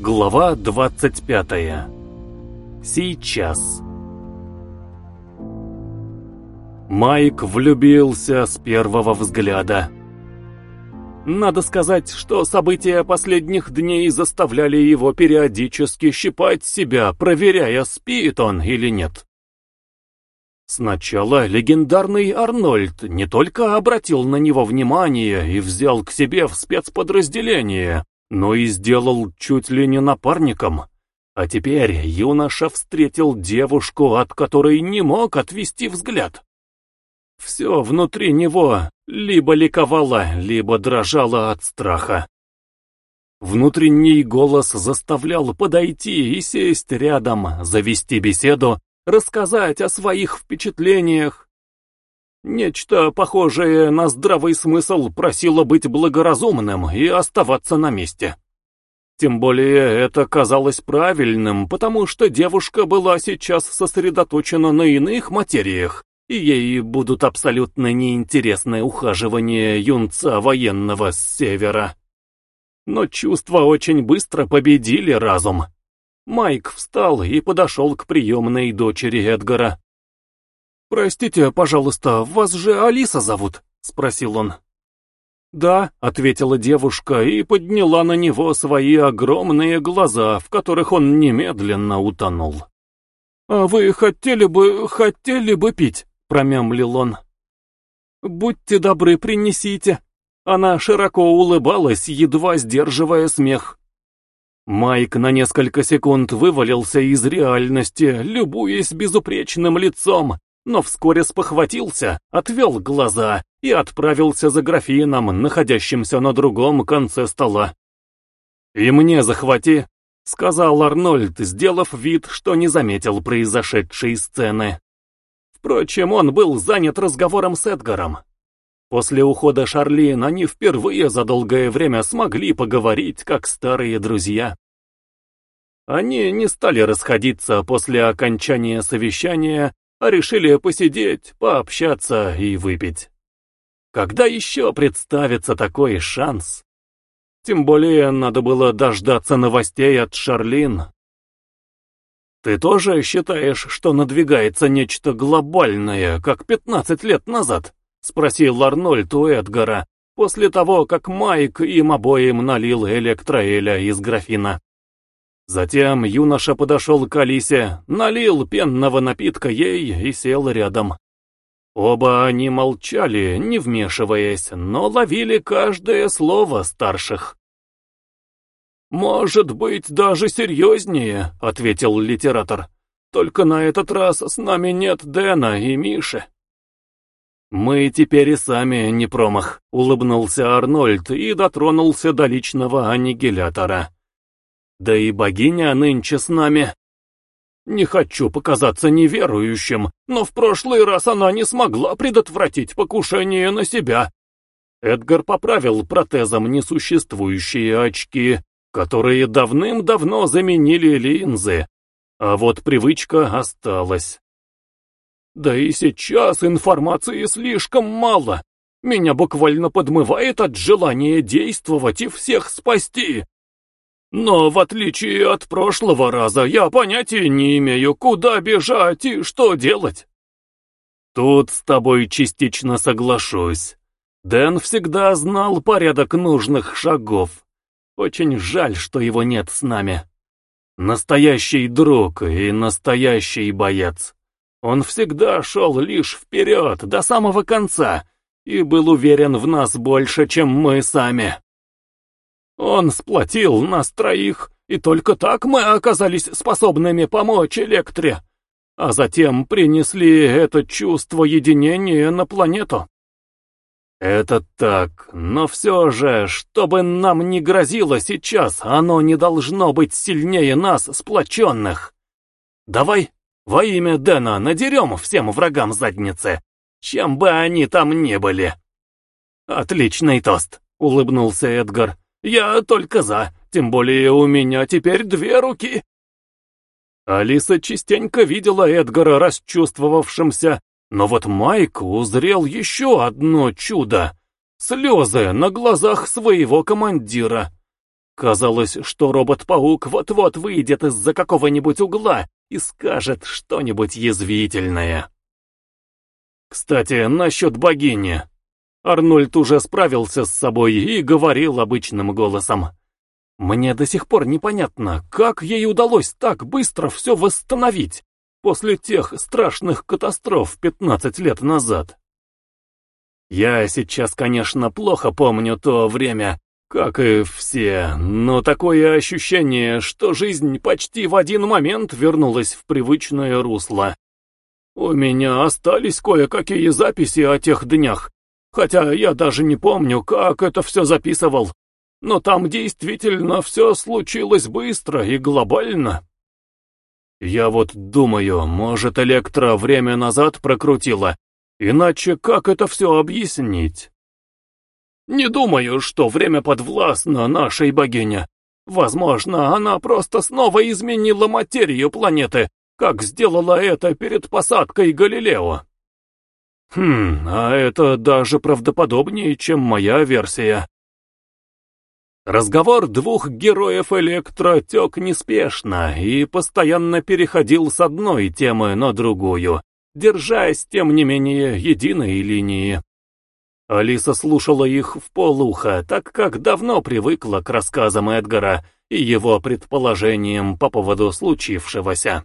Глава 25. Сейчас. Майк влюбился с первого взгляда. Надо сказать, что события последних дней заставляли его периодически щипать себя, проверяя, спит он или нет. Сначала легендарный Арнольд не только обратил на него внимание и взял к себе в спецподразделение, но и сделал чуть ли не напарником. А теперь юноша встретил девушку, от которой не мог отвести взгляд. Все внутри него либо ликовало, либо дрожало от страха. Внутренний голос заставлял подойти и сесть рядом, завести беседу, рассказать о своих впечатлениях, Нечто похожее на здравый смысл просило быть благоразумным и оставаться на месте. Тем более это казалось правильным, потому что девушка была сейчас сосредоточена на иных материях, и ей будут абсолютно неинтересны ухаживания юнца военного с севера. Но чувства очень быстро победили разум. Майк встал и подошел к приемной дочери Эдгара. «Простите, пожалуйста, вас же Алиса зовут?» — спросил он. «Да», — ответила девушка и подняла на него свои огромные глаза, в которых он немедленно утонул. «А вы хотели бы, хотели бы пить?» — промямлил он. «Будьте добры, принесите». Она широко улыбалась, едва сдерживая смех. Майк на несколько секунд вывалился из реальности, любуясь безупречным лицом, но вскоре спохватился, отвел глаза и отправился за графином, находящимся на другом конце стола. «И мне захвати», — сказал Арнольд, сделав вид, что не заметил произошедшей сцены. Впрочем, он был занят разговором с Эдгаром. После ухода Шарлин они впервые за долгое время смогли поговорить, как старые друзья. Они не стали расходиться после окончания совещания, а решили посидеть, пообщаться и выпить. Когда еще представится такой шанс? Тем более надо было дождаться новостей от Шарлин. Ты тоже считаешь, что надвигается нечто глобальное, как 15 лет назад? Спросил Арнольд у Эдгара, после того, как Майк им обоим налил электроэля из графина. Затем юноша подошел к Алисе, налил пенного напитка ей и сел рядом. Оба они молчали, не вмешиваясь, но ловили каждое слово старших. «Может быть, даже серьезнее», — ответил литератор. «Только на этот раз с нами нет Дэна и Миши». «Мы теперь и сами не промах», — улыбнулся Арнольд и дотронулся до личного аннигилятора. Да и богиня нынче с нами. Не хочу показаться неверующим, но в прошлый раз она не смогла предотвратить покушение на себя. Эдгар поправил протезом несуществующие очки, которые давным-давно заменили линзы, а вот привычка осталась. Да и сейчас информации слишком мало. Меня буквально подмывает от желания действовать и всех спасти. Но в отличие от прошлого раза, я понятия не имею, куда бежать и что делать. Тут с тобой частично соглашусь. Дэн всегда знал порядок нужных шагов. Очень жаль, что его нет с нами. Настоящий друг и настоящий боец. Он всегда шел лишь вперед, до самого конца, и был уверен в нас больше, чем мы сами. Он сплотил нас троих, и только так мы оказались способными помочь Электре, а затем принесли это чувство единения на планету. Это так, но все же, чтобы нам не грозило сейчас, оно не должно быть сильнее нас, сплоченных. Давай во имя Дэна надерем всем врагам задницы, чем бы они там ни были. Отличный тост, улыбнулся Эдгар. Я только за, тем более у меня теперь две руки. Алиса частенько видела Эдгара расчувствовавшимся, но вот Майк узрел еще одно чудо — слезы на глазах своего командира. Казалось, что робот-паук вот-вот выйдет из-за какого-нибудь угла и скажет что-нибудь язвительное. Кстати, насчет богини. Арнольд уже справился с собой и говорил обычным голосом. Мне до сих пор непонятно, как ей удалось так быстро все восстановить после тех страшных катастроф 15 лет назад. Я сейчас, конечно, плохо помню то время, как и все, но такое ощущение, что жизнь почти в один момент вернулась в привычное русло. У меня остались кое-какие записи о тех днях, хотя я даже не помню, как это все записывал. Но там действительно все случилось быстро и глобально. Я вот думаю, может, Электро время назад прокрутила, иначе как это все объяснить? Не думаю, что время подвластно нашей богине. Возможно, она просто снова изменила материю планеты, как сделала это перед посадкой Галилео. Хм, а это даже правдоподобнее, чем моя версия. Разговор двух героев Электро тек неспешно и постоянно переходил с одной темы на другую, держась, тем не менее, единой линии. Алиса слушала их в полуха, так как давно привыкла к рассказам Эдгара и его предположениям по поводу случившегося.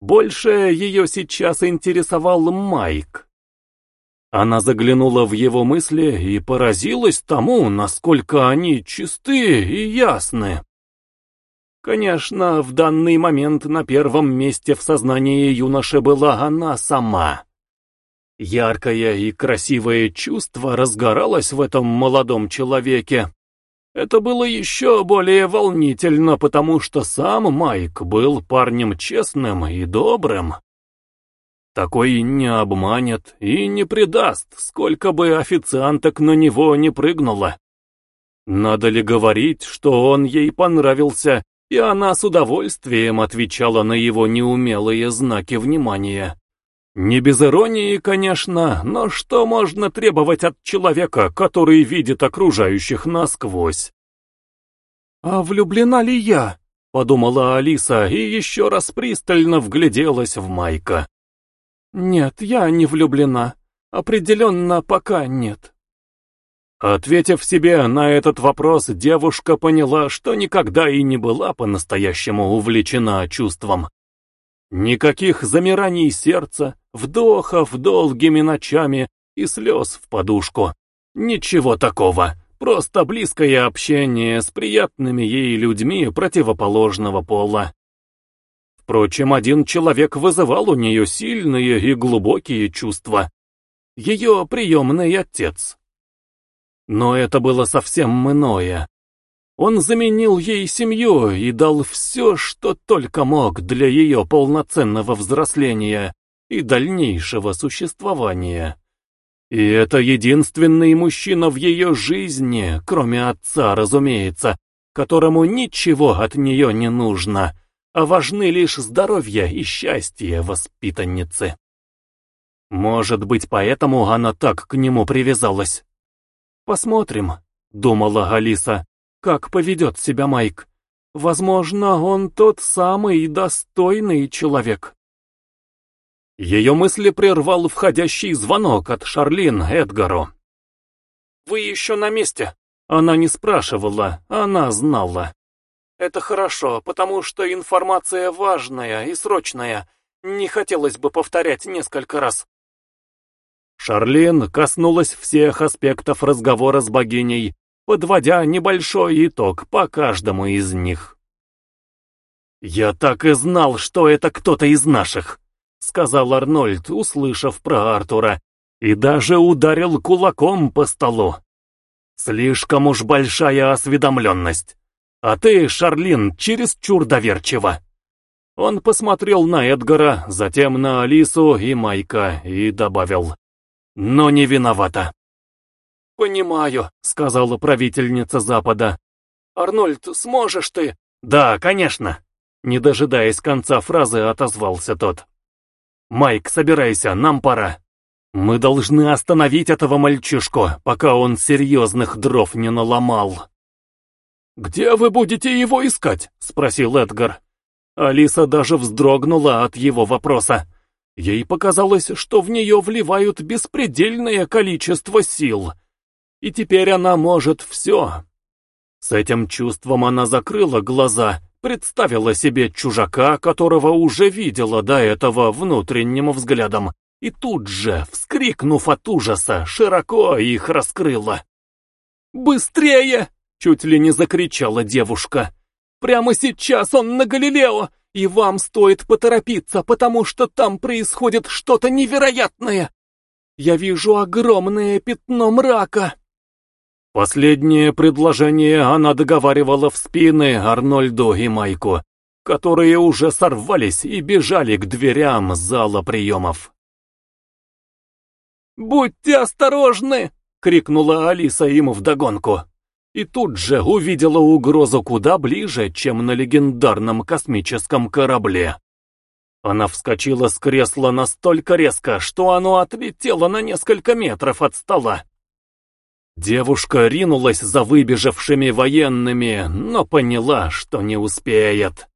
Больше ее сейчас интересовал Майк. Она заглянула в его мысли и поразилась тому, насколько они чисты и ясны. Конечно, в данный момент на первом месте в сознании юноши была она сама. Яркое и красивое чувство разгоралось в этом молодом человеке. Это было еще более волнительно, потому что сам Майк был парнем честным и добрым. Такой не обманет и не предаст, сколько бы официанток на него не прыгнуло. Надо ли говорить, что он ей понравился, и она с удовольствием отвечала на его неумелые знаки внимания. Не без иронии, конечно, но что можно требовать от человека, который видит окружающих насквозь? «А влюблена ли я?» — подумала Алиса и еще раз пристально вгляделась в Майка. «Нет, я не влюблена. Определенно, пока нет». Ответив себе на этот вопрос, девушка поняла, что никогда и не была по-настоящему увлечена чувством. Никаких замираний сердца, вдохов долгими ночами и слез в подушку. Ничего такого, просто близкое общение с приятными ей людьми противоположного пола. Впрочем, один человек вызывал у нее сильные и глубокие чувства. Ее приемный отец. Но это было совсем иное. Он заменил ей семью и дал все, что только мог для ее полноценного взросления и дальнейшего существования. И это единственный мужчина в ее жизни, кроме отца, разумеется, которому ничего от нее не нужно, а важны лишь здоровье и счастье воспитанницы. Может быть, поэтому она так к нему привязалась. «Посмотрим», — думала Алиса, — «как поведет себя Майк. Возможно, он тот самый достойный человек». Ее мысли прервал входящий звонок от Шарлин Эдгару. «Вы еще на месте?» Она не спрашивала, она знала. Это хорошо, потому что информация важная и срочная. Не хотелось бы повторять несколько раз. Шарлин коснулась всех аспектов разговора с богиней, подводя небольшой итог по каждому из них. «Я так и знал, что это кто-то из наших», — сказал Арнольд, услышав про Артура, и даже ударил кулаком по столу. «Слишком уж большая осведомленность. А ты, Шарлин, чересчур доверчиво. Он посмотрел на Эдгара, затем на Алису и Майка и добавил. Но не виновата. «Понимаю», — сказала правительница Запада. «Арнольд, сможешь ты?» «Да, конечно». Не дожидаясь конца фразы, отозвался тот. «Майк, собирайся, нам пора. Мы должны остановить этого мальчишку, пока он серьезных дров не наломал». «Где вы будете его искать?» — спросил Эдгар. Алиса даже вздрогнула от его вопроса. Ей показалось, что в нее вливают беспредельное количество сил. И теперь она может все. С этим чувством она закрыла глаза, представила себе чужака, которого уже видела до этого внутренним взглядом, и тут же, вскрикнув от ужаса, широко их раскрыла. «Быстрее!» — чуть ли не закричала девушка. «Прямо сейчас он на Галилео! И вам стоит поторопиться, потому что там происходит что-то невероятное. Я вижу огромное пятно мрака. Последнее предложение она договаривала в спины Арнольду и Майку, которые уже сорвались и бежали к дверям зала приемов. «Будьте осторожны!» — крикнула Алиса им вдогонку и тут же увидела угрозу куда ближе, чем на легендарном космическом корабле. Она вскочила с кресла настолько резко, что оно отлетело на несколько метров от стола. Девушка ринулась за выбежавшими военными, но поняла, что не успеет.